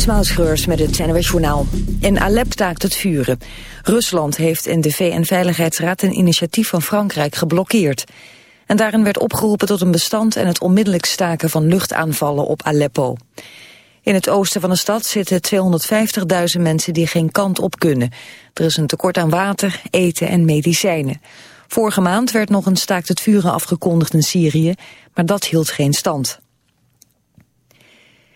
Is met het NWS Journaal. In Alep staakt het vuren. Rusland heeft in de VN-veiligheidsraad een initiatief van Frankrijk geblokkeerd. En daarin werd opgeroepen tot een bestand en het onmiddellijk staken van luchtaanvallen op Aleppo. In het oosten van de stad zitten 250.000 mensen die geen kant op kunnen. Er is een tekort aan water, eten en medicijnen. Vorige maand werd nog een staakt het vuren afgekondigd in Syrië, maar dat hield geen stand.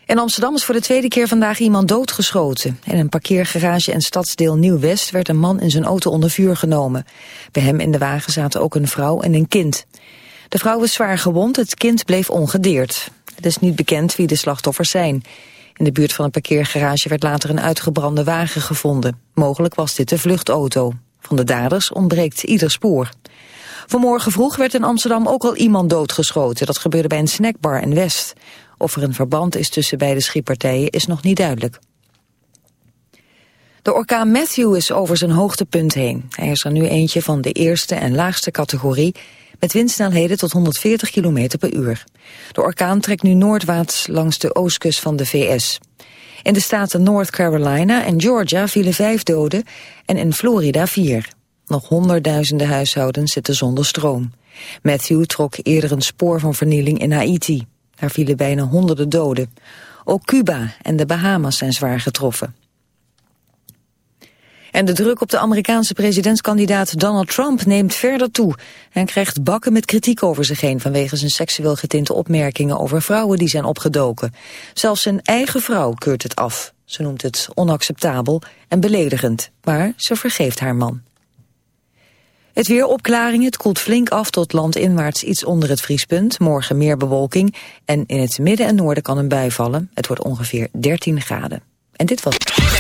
In Amsterdam is voor de tweede keer vandaag iemand doodgeschoten. In een parkeergarage en stadsdeel Nieuw-West werd een man in zijn auto onder vuur genomen. Bij hem in de wagen zaten ook een vrouw en een kind. De vrouw is zwaar gewond, het kind bleef ongedeerd. Het is niet bekend wie de slachtoffers zijn. In de buurt van een parkeergarage werd later een uitgebrande wagen gevonden. Mogelijk was dit de vluchtauto. Van de daders ontbreekt ieder spoor. Vanmorgen vroeg werd in Amsterdam ook al iemand doodgeschoten. Dat gebeurde bij een snackbar in West. Of er een verband is tussen beide schietpartijen is nog niet duidelijk. De orkaan Matthew is over zijn hoogtepunt heen. Hij is er nu eentje van de eerste en laagste categorie... met windsnelheden tot 140 km per uur. De orkaan trekt nu noordwaarts langs de oostkust van de VS. In de staten North Carolina en Georgia vielen vijf doden... en in Florida vier. Nog honderdduizenden huishoudens zitten zonder stroom. Matthew trok eerder een spoor van vernieling in Haiti. Daar vielen bijna honderden doden. Ook Cuba en de Bahamas zijn zwaar getroffen. En de druk op de Amerikaanse presidentskandidaat Donald Trump neemt verder toe. en krijgt bakken met kritiek over zich heen vanwege zijn seksueel getinte opmerkingen over vrouwen die zijn opgedoken. Zelfs zijn eigen vrouw keurt het af. Ze noemt het onacceptabel en beledigend, maar ze vergeeft haar man. Het weer opklaringen, het koelt flink af tot landinwaarts iets onder het vriespunt. Morgen meer bewolking en in het midden en noorden kan een bui vallen. Het wordt ongeveer 13 graden. En dit was...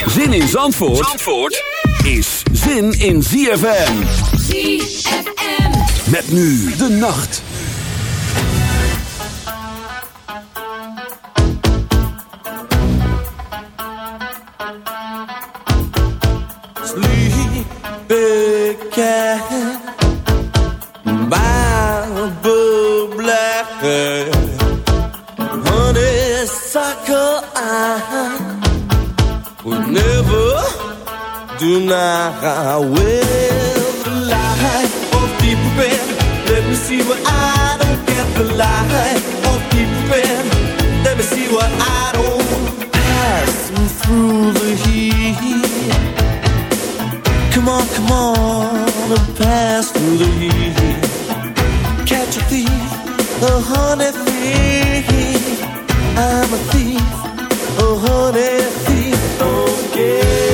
Zin in Zandvoort, Zandvoort is zin in ZFM. ZFM. Met nu de nacht. Sleep, deny. Well, the light of deep let me see what I don't get. The light of deep red, let me see what I don't pass through the heat. Come on, come on, and pass through the heat. Catch a thief, a honey thief. I'm a thief, a honey thief. Okay. The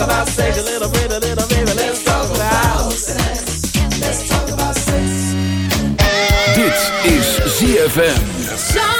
talk about sex a little bit, a little bit. Let's talk about sex. Let's talk about sex. Dit is ZFM.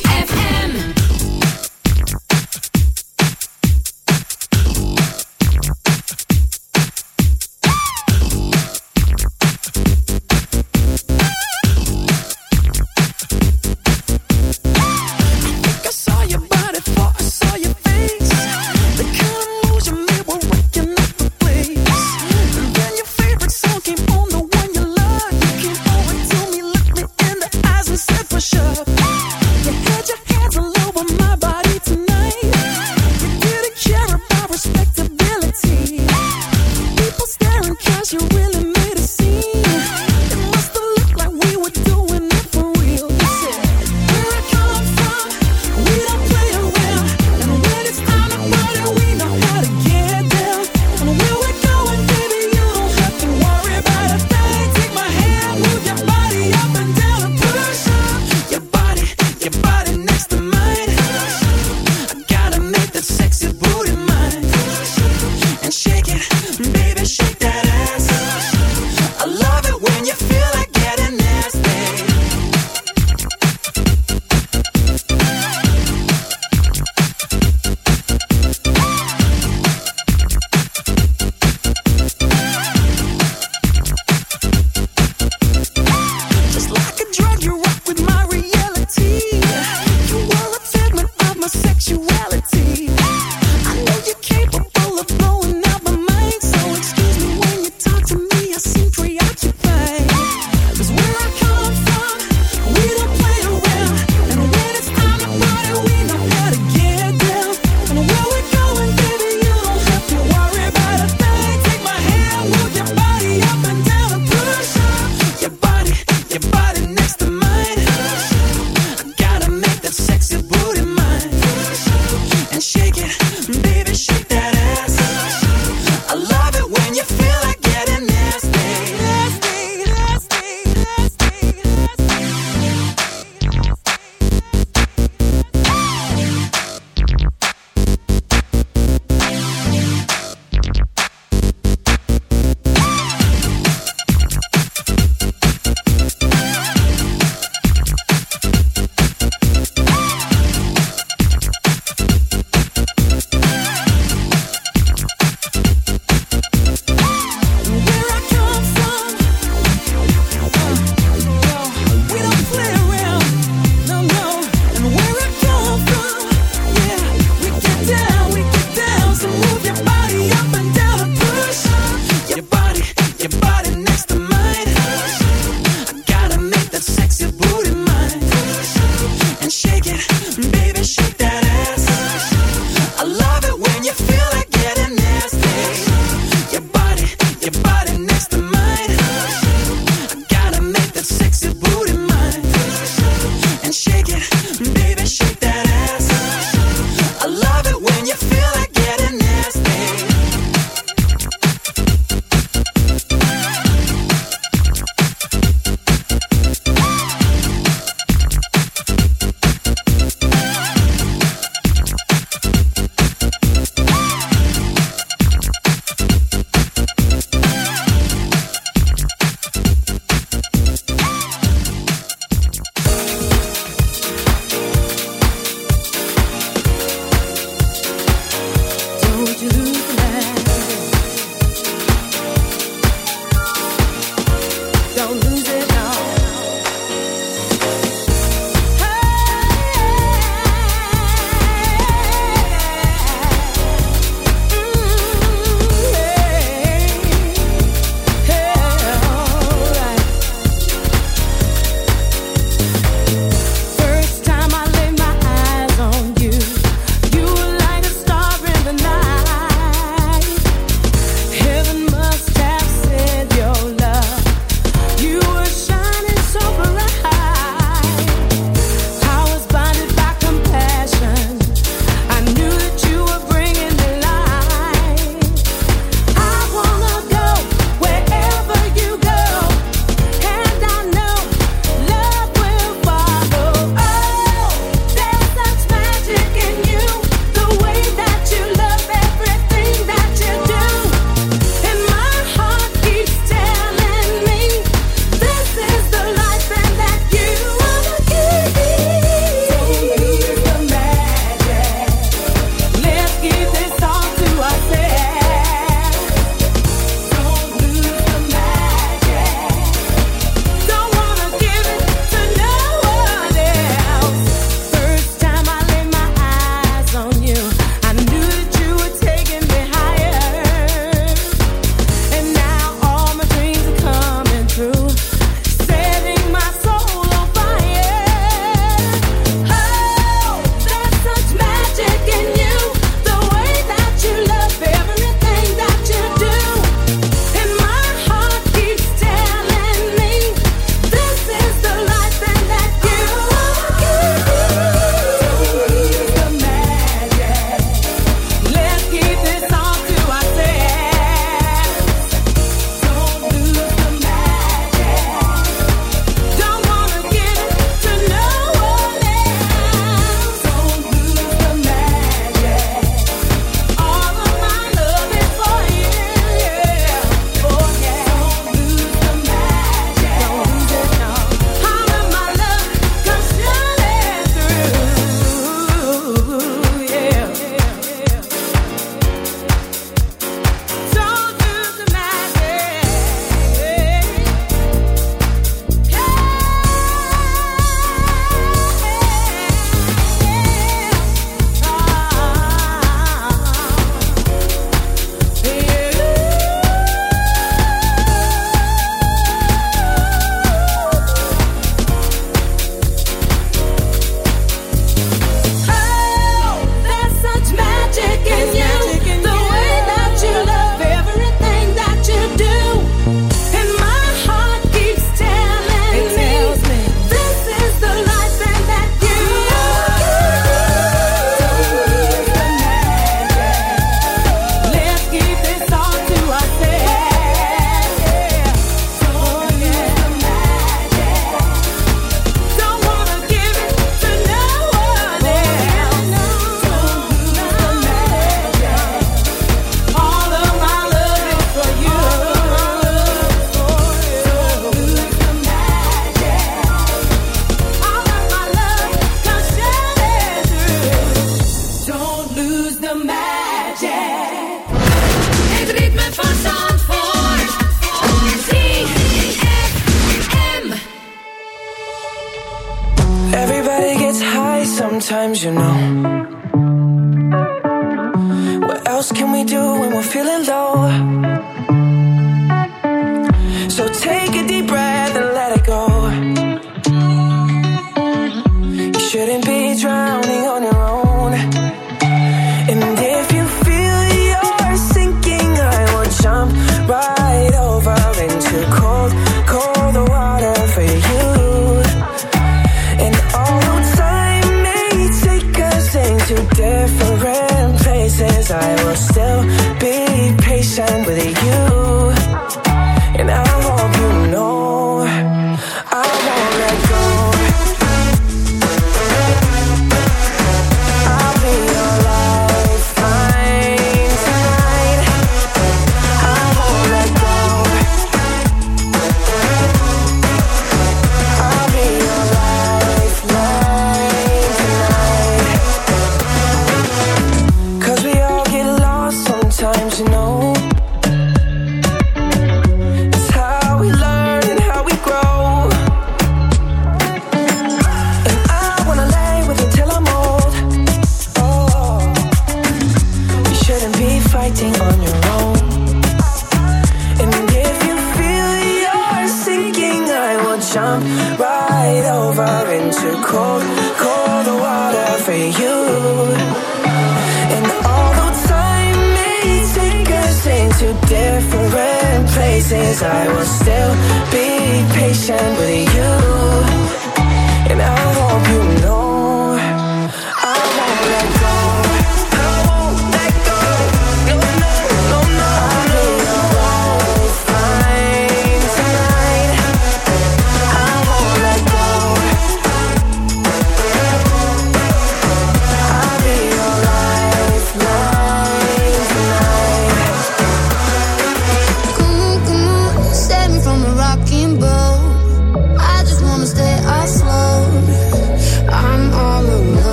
shake it, baby,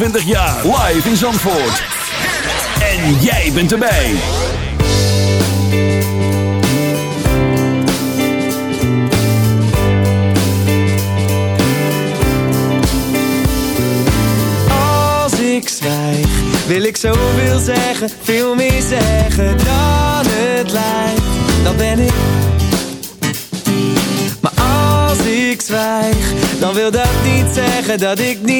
25 jaar. Live in Zandvoort. En jij bent erbij. Als ik zwijg, wil ik zoveel zeggen. Veel meer zeggen dan het lijkt. Dan ben ik ik zwijg Dan wil dat niet zeggen dat ik niet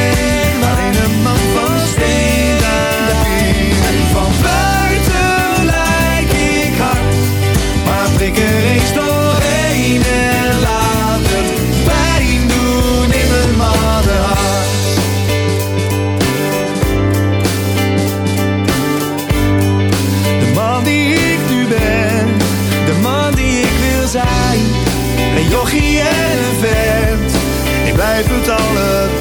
jochie en vent, ik blijf het allebei.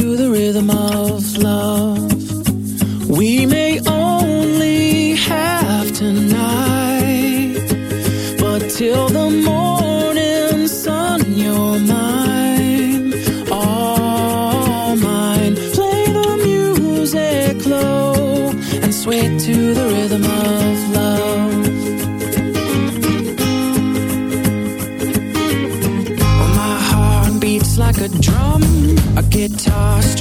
to the rhythm of love. We may only have tonight, but till the morning sun, you're mine, all mine. Play the music low and sway to the rhythm of love. Like a drum, a guitar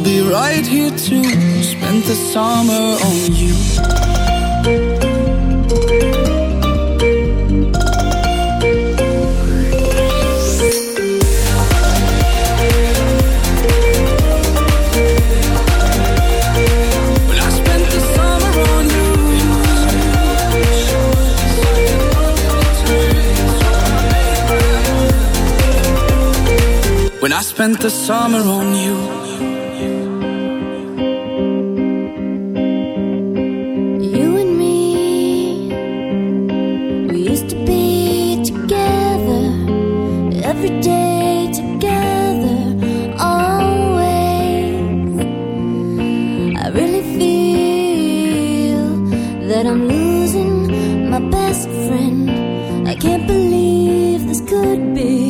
I'll be right here to spend the summer on you. When I spent the summer on you. When I spent the summer on. You could be